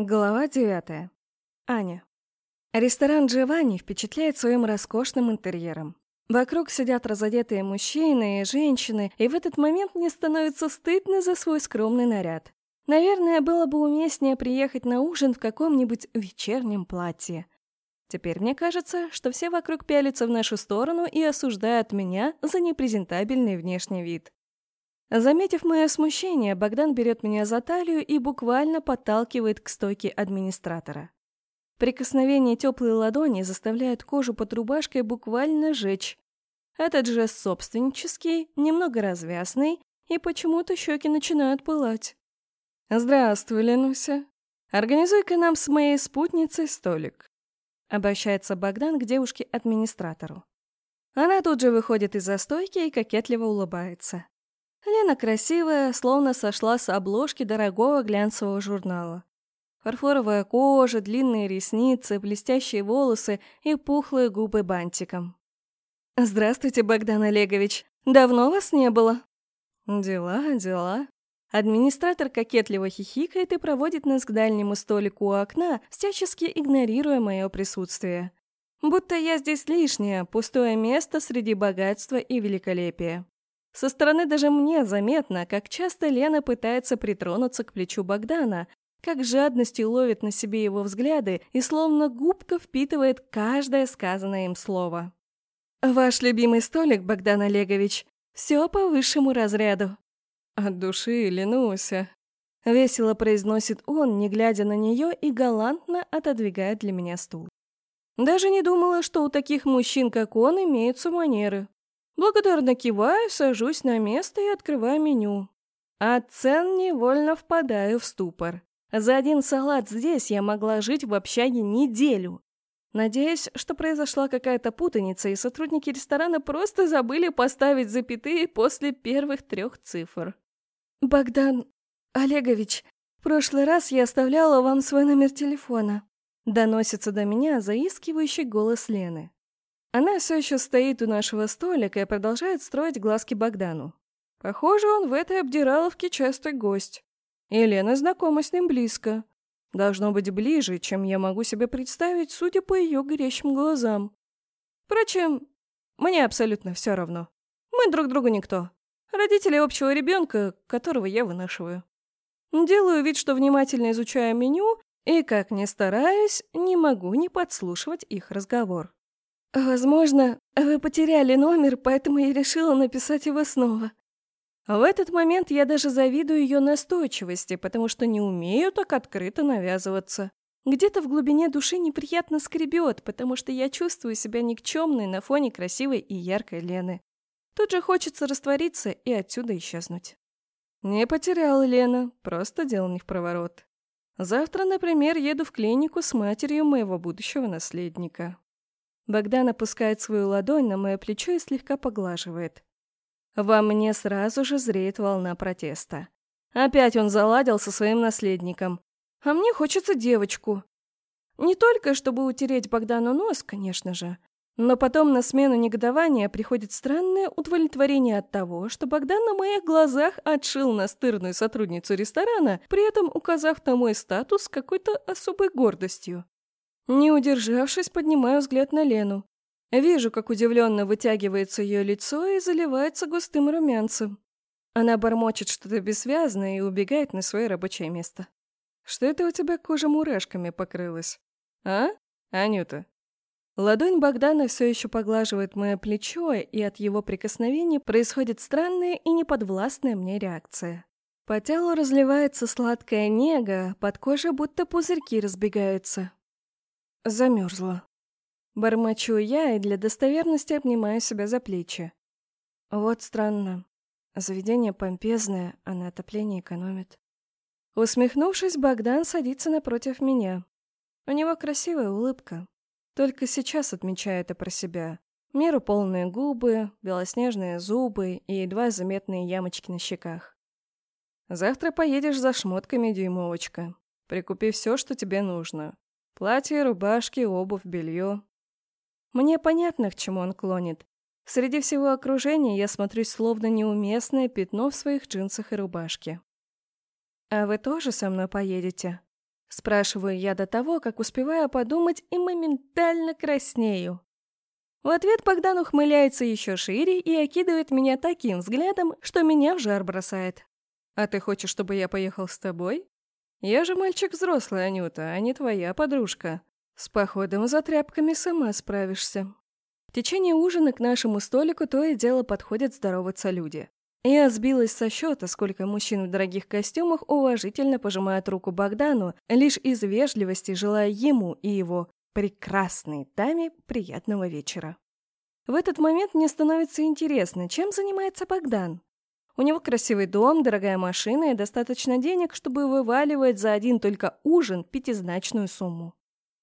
Глава девятая. Аня. Ресторан Джованни впечатляет своим роскошным интерьером. Вокруг сидят разодетые мужчины и женщины, и в этот момент мне становится стыдно за свой скромный наряд. Наверное, было бы уместнее приехать на ужин в каком-нибудь вечернем платье. Теперь мне кажется, что все вокруг пялятся в нашу сторону и осуждают меня за непрезентабельный внешний вид. Заметив мое смущение, Богдан берет меня за талию и буквально подталкивает к стойке администратора. Прикосновение теплой ладони заставляет кожу под рубашкой буквально жечь. Этот жест собственнический, немного развязный, и почему-то щеки начинают пылать. «Здравствуй, Ленуся. Организуй-ка нам с моей спутницей столик», — обращается Богдан к девушке-администратору. Она тут же выходит из-за стойки и кокетливо улыбается. Лена красивая, словно сошла с обложки дорогого глянцевого журнала. Фарфоровая кожа, длинные ресницы, блестящие волосы и пухлые губы бантиком. «Здравствуйте, Богдан Олегович. Давно вас не было?» «Дела, дела». Администратор кокетливо хихикает и проводит нас к дальнему столику у окна, всячески игнорируя мое присутствие. Будто я здесь лишнее, пустое место среди богатства и великолепия. Со стороны даже мне заметно, как часто Лена пытается притронуться к плечу Богдана, как жадностью ловит на себе его взгляды и словно губка впитывает каждое сказанное им слово. «Ваш любимый столик, Богдан Олегович, все по высшему разряду». «От души, Ленуся», — весело произносит он, не глядя на нее и галантно отодвигает для меня стул. Даже не думала, что у таких мужчин, как он, имеются манеры. Благодарно киваю, сажусь на место и открываю меню. От цен невольно впадаю в ступор. За один салат здесь я могла жить в общаге неделю. Надеюсь, что произошла какая-то путаница, и сотрудники ресторана просто забыли поставить запятые после первых трех цифр. «Богдан Олегович, в прошлый раз я оставляла вам свой номер телефона», доносится до меня заискивающий голос Лены. Она все еще стоит у нашего столика и продолжает строить глазки Богдану. Похоже, он в этой обдираловке частый гость. Елена знакома с ним близко. Должно быть ближе, чем я могу себе представить, судя по ее горящим глазам. Впрочем, мне абсолютно все равно. Мы друг другу никто. Родители общего ребенка, которого я вынашиваю. Делаю вид, что внимательно изучаю меню, и, как ни стараюсь, не могу не подслушивать их разговор. Возможно, вы потеряли номер, поэтому я решила написать его снова. В этот момент я даже завидую ее настойчивости, потому что не умею так открыто навязываться. Где-то в глубине души неприятно скребет, потому что я чувствую себя никчемной на фоне красивой и яркой Лены. Тут же хочется раствориться и отсюда исчезнуть. Не потерял Лена, просто дело не в проворот. Завтра, например, еду в клинику с матерью моего будущего наследника. Богдан опускает свою ладонь на мое плечо и слегка поглаживает. Во мне сразу же зреет волна протеста. Опять он заладил со своим наследником. А мне хочется девочку. Не только, чтобы утереть Богдану нос, конечно же, но потом на смену негодования приходит странное удовлетворение от того, что Богдан на моих глазах отшил настырную сотрудницу ресторана, при этом указав на мой статус какой-то особой гордостью. Не удержавшись, поднимаю взгляд на Лену. Вижу, как удивленно вытягивается ее лицо и заливается густым румянцем. Она бормочет что-то бессвязное и убегает на свое рабочее место. «Что это у тебя кожа мурашками покрылась? А, Анюта?» Ладонь Богдана все еще поглаживает мое плечо, и от его прикосновений происходит странная и неподвластная мне реакция. По телу разливается сладкая нега, под кожей будто пузырьки разбегаются. Замерзла. Бормочу я и для достоверности обнимаю себя за плечи. Вот странно. Заведение помпезное, а на отопление экономит. Усмехнувшись, Богдан садится напротив меня. У него красивая улыбка. Только сейчас отмечаю это про себя. Меру полные губы, белоснежные зубы и едва заметные ямочки на щеках. Завтра поедешь за шмотками, дюймовочка. Прикупи все, что тебе нужно. Платье, рубашки, обувь, белье. Мне понятно, к чему он клонит. Среди всего окружения я смотрюсь словно неуместное пятно в своих джинсах и рубашке. «А вы тоже со мной поедете?» Спрашиваю я до того, как успеваю подумать и моментально краснею. В ответ Богдан ухмыляется еще шире и окидывает меня таким взглядом, что меня в жар бросает. «А ты хочешь, чтобы я поехал с тобой? Я же мальчик взрослый, Анюта, а не твоя подружка. С походом за тряпками сама справишься». В течение ужина к нашему столику то и дело подходят здороваться люди. Я сбилась со счета, сколько мужчин в дорогих костюмах уважительно пожимают руку Богдану, лишь из вежливости желая ему и его прекрасной даме приятного вечера. В этот момент мне становится интересно, чем занимается Богдан. У него красивый дом, дорогая машина и достаточно денег, чтобы вываливать за один только ужин пятизначную сумму.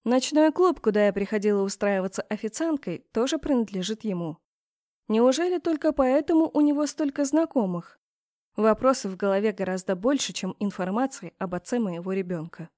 Ночной клуб, куда я приходила устраиваться официанткой, тоже принадлежит ему. Неужели только поэтому у него столько знакомых? Вопросов в голове гораздо больше, чем информации об отце моего ребенка.